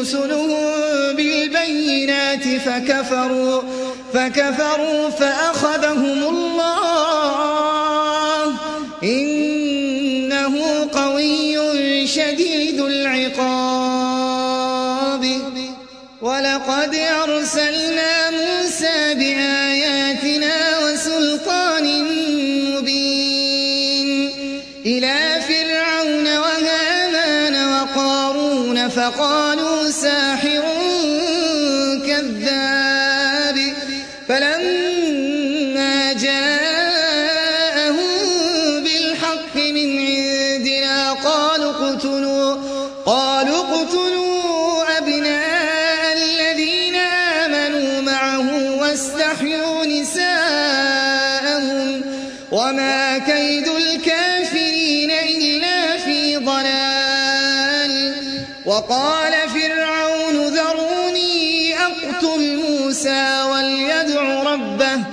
رسلهم بالبينات فكفروا فكفروا فأخذهم الله واستحيوا نساءهم وما كيد الكافرين إلا في ضلال. وقال فرعون ذروني أقتل موسى وليدع ربه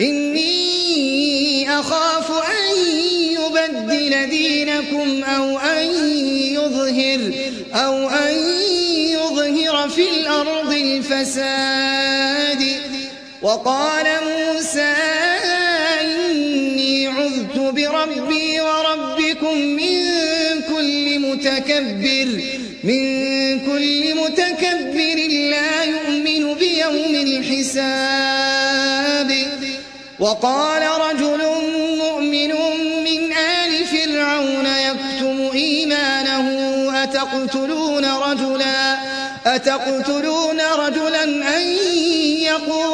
إني أخاف أن يبدل دينكم أو أن يظهر أو أن يظهر في الأرض الفساد. وقال موسى إني عذت بربي وربكم من كل متكبر من كل متكبر لا يؤمن بيوم الحساب. وقال رجل مؤمن من آل فرعون يكتم إيمانه أتقتلون رجلا أتقتلون رجلا أن يقول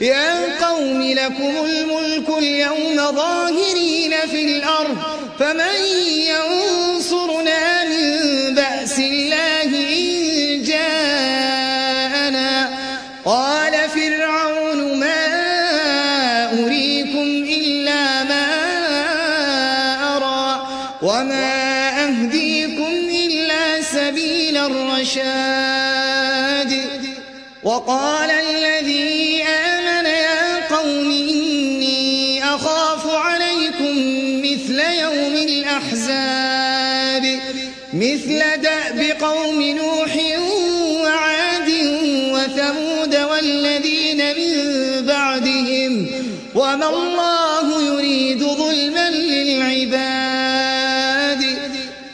يا قوم لكم الملك اليوم ظاهرين في الأرض فمن ينصرنا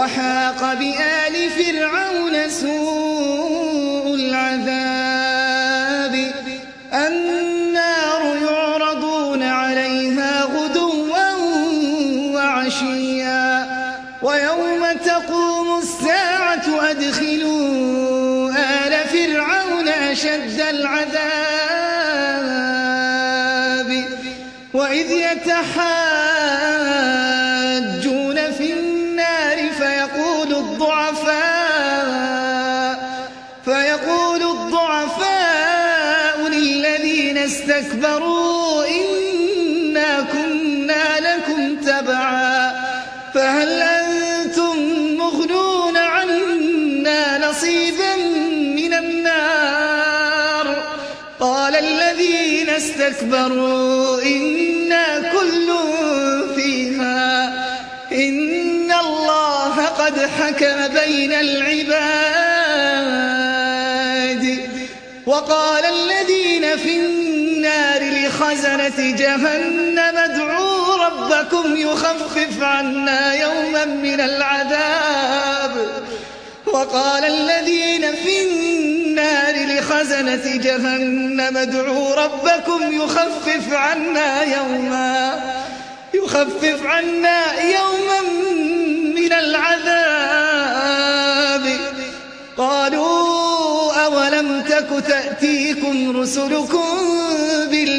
وحاق بآل فيقول الضعفاء للذين استكبروا إنا كنا لكم تبعا فهل أنتم مغنون عنا نصيبا من النار؟ قال الذين استكبروا لخزنة جهنم ادعوا ربكم يخفف عنا يوما من العذاب. وقال الذين في النار لخزنة جهنم ادعوا ربكم يخفف عنا يوما يخفف عنا يوما من العذاب. قالوا أولم تك تأتيكم رسلكم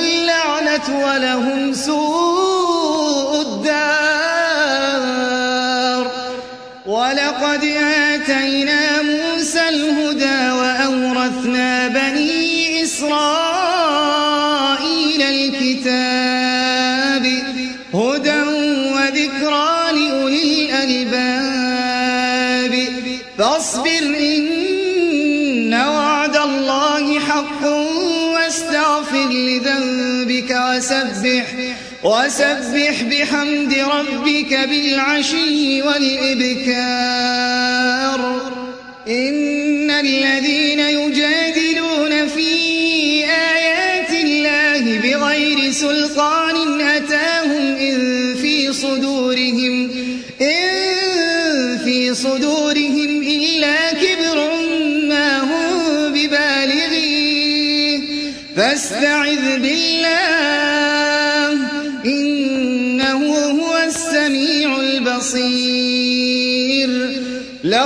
اللعنة ولهم سوء وسبح وسبح بحمد ربك بالعشي والإبكار. إن الذين يجادلون في آيات الله بغير سلطان أتاهم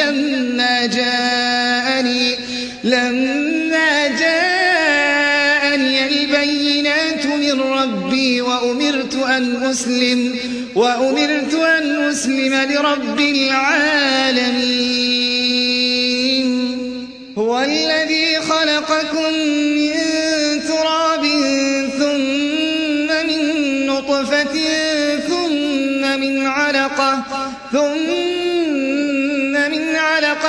لما جاءني لما جاءني البينات من ربي وأمرت أن أسلم وأمرت أن أسلم لرب العالمين. خلقكم من تراب ثم من نطفة ثم من علقة ثم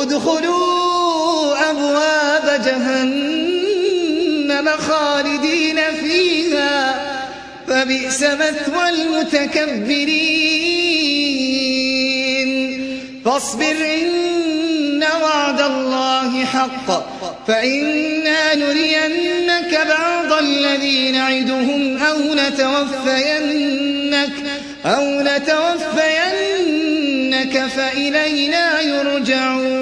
ادخلوا أبواب جهنم خالدين فيها فبئس مثوى المتكبرين. فاصبر إن وعد الله حق فإنا نرينك بعض الذي نعدهم أو نتوفينك أو نتوفينك فإلينا يرجعون.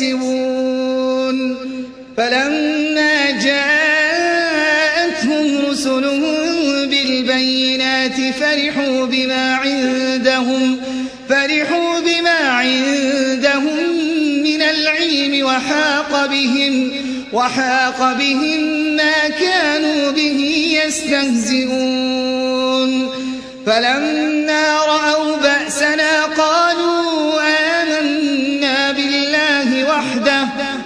يكسبون. فلما جاءتهم رسلهم بالبينات فرحوا بما عندهم فرحوا بما عندهم من العلم وحاق بهم وحاق بهم ما كانوا به يستهزئون. فلما رأوا